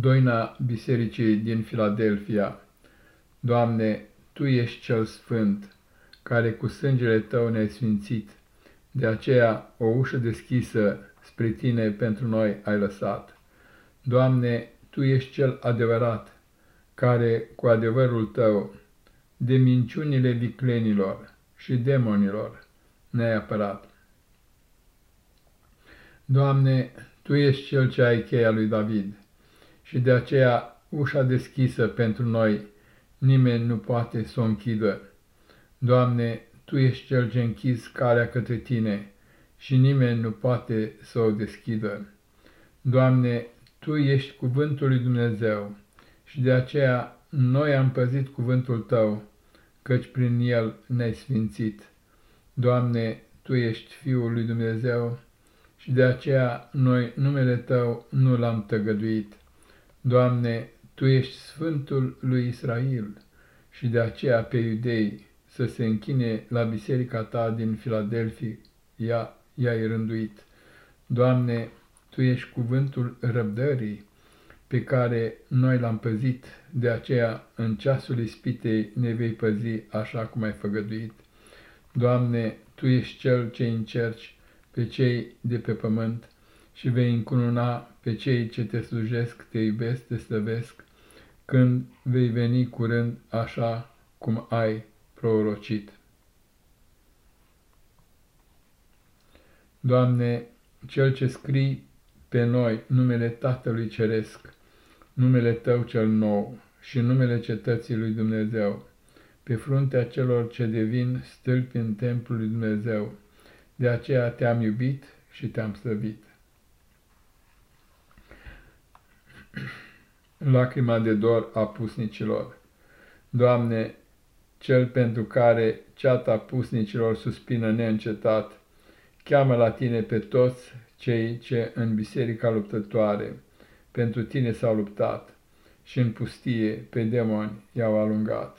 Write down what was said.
Doina Bisericii din Filadelfia Doamne, Tu ești cel sfânt, care cu sângele Tău ne-ai sfințit, de aceea o ușă deschisă spre Tine pentru noi ai lăsat. Doamne, Tu ești cel adevărat, care cu adevărul Tău, de minciunile viclenilor și demonilor, ne-ai apărat. Doamne, Tu ești Cel ce ai cheia lui David și de aceea ușa deschisă pentru noi nimeni nu poate să o închidă. Doamne, Tu ești Cel ce închizi calea către Tine și nimeni nu poate să o deschidă. Doamne, Tu ești cuvântul lui Dumnezeu și de aceea noi am păzit cuvântul Tău, căci prin el ne-ai sfințit. Doamne, Tu ești Fiul lui Dumnezeu și de aceea noi numele Tău nu l-am tăgăduit. Doamne, Tu ești Sfântul lui Israel și de aceea pe iudei să se închine la biserica Ta din Filadelfia, i-ai rânduit. Doamne, Tu ești cuvântul răbdării pe care noi l-am păzit, de aceea în ceasul ispitei ne vei păzi așa cum ai făgăduit. Doamne, Tu ești Cel ce încerci pe cei de pe pământ și vei încununa pe cei ce te slujesc, te iubesc, te slăvesc, când vei veni curând așa cum ai prorocit. Doamne, Cel ce scrii pe noi numele Tatălui Ceresc, numele Tău cel nou și numele cetății lui Dumnezeu, pe fruntea celor ce devin stâlpi în templul lui Dumnezeu, de aceea te-am iubit și te-am slăbit. Lacrima de dor a pusnicilor Doamne, Cel pentru care ceata pusnicilor suspină neîncetat, cheamă la Tine pe toți cei ce în biserica luptătoare pentru Tine s-au luptat și în pustie pe demoni i-au alungat.